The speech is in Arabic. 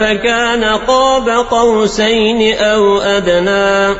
فكان قاب قوسين أو أدنى.